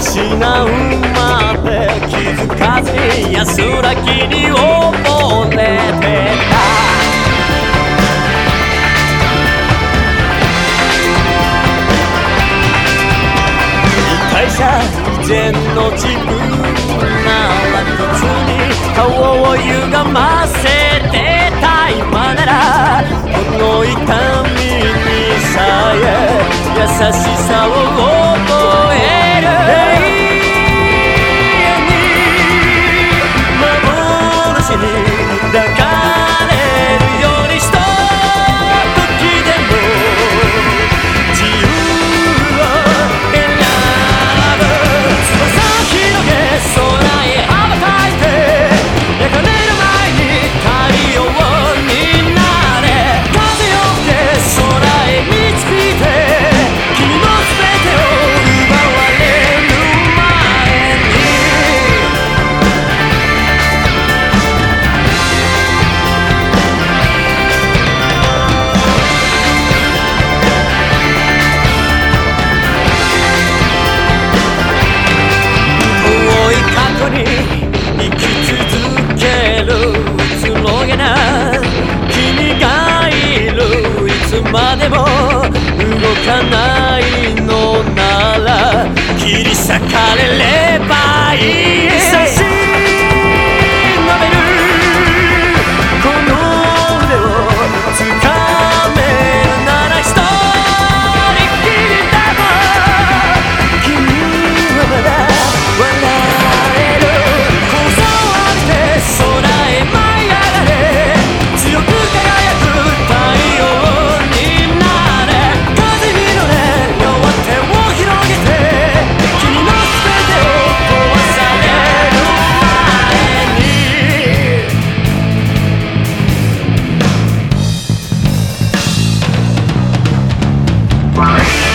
うまで気づかず安らぎに溺れてた。会社以前の自分なら普通に顔を歪ませてた。今ならこの痛みにさえ優しさを生き続ける。つもげな君がいる。いつまでも動かないのなら切り裂かれればいい。Bye.